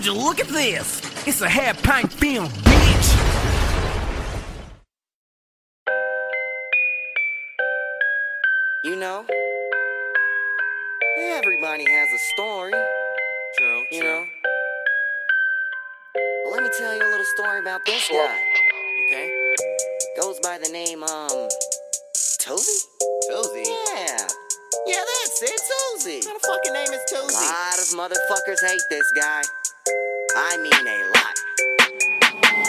Would you look at this? It's a half pint film, bitch. You know, everybody has a story. True, You know. Well, let me tell you a little story about this guy. Okay. Goes by the name um Tozy. Tozy. Yeah. Yeah, that's it, Tozy. What the fucking name is A Tozy? lot of motherfuckers hate this guy. I mean a lot.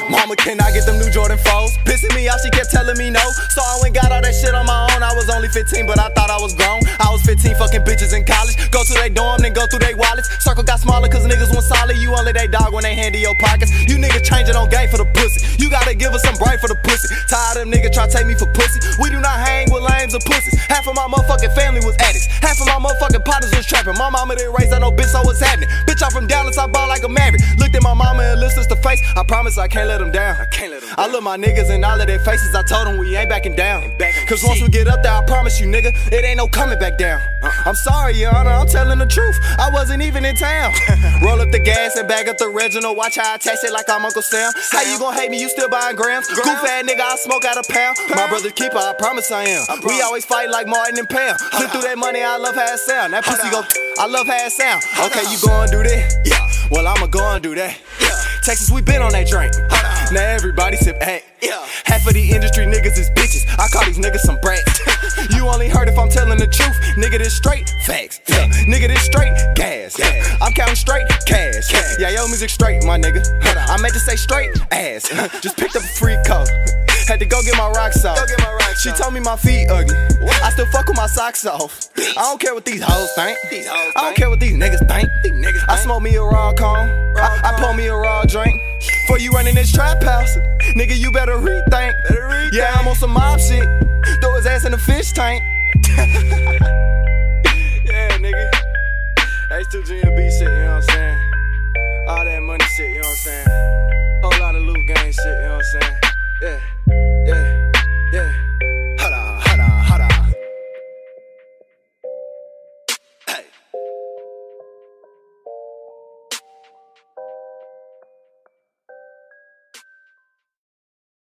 Mama, can I get them new Jordan 4s? Pissing me off, she kept telling me no. So I went got all that shit on my own. I was only 15, but I thought I was grown. I was 15, fucking bitches in college. Go to their dorm, then go through their wallets. Circle got smaller, cause niggas want solid. You only they dog when they hand in your pockets. You niggas changing on game for the pussy. You gotta give us some brain for the pussy. Tired of them niggas try to take me for pussy. We do not hang with lames or pussies. Half of my motherfucking family was addicts. Half of my motherfucking partners was trapping. My mama didn't raise that no bitch, so what's happening? Bitch, I'm from Dallas, I ball like a maverick. Looked at my mama and listened to face. I promise I can't let them down. I can't let 'em I down. look my niggas in all of their faces. I told them we ain't backing down. Ain't backing Cause shit. once we get up there, I promise you, nigga, it ain't no coming back down. Uh, I'm sorry, your honor, I'm telling the truth. I wasn't even in town. Roll up the gas and bag up the Reginald. Watch how I taste it like I'm Uncle Sam. How you gon' hate me? You still buying grams? Goof ass nigga, I smoke out a pound. My brother's keeper, I promise I am. We always fight like Martin and Pam. Flip through that money, I love how it sound. That pussy go, I love how it sound. Okay, you gon' do that? Yeah. Well, I'ma go and do that. Yeah. Texas, we been on that drink. Now everybody sip act. Yeah. Half of the industry niggas is bitches. I call Nigga, this straight facts. Yeah. Nigga, this straight gas. Gas. I'm counting straight cash. Yeah, yo, music straight, my nigga. I meant to say straight ass. Just picked up a free coat. Had to go get my rocks off. My rocks She off. told me my feet ugly. I still fuck with my socks off. I don't care what these hoes think. These hoes I don't think. care what these niggas think. These niggas I think. smoke me a raw cone. I, I pour me a raw drink. For you running this trap house, nigga, you better rethink. Better rethink. Yeah, I'm on some mob shit. Throw his ass in the fish tank. Yeah, nigga. H2G and B shit, you know what I'm saying? All that money shit, you know what I'm saying? Whole lot of loot gang shit, you know what I'm saying? Yeah.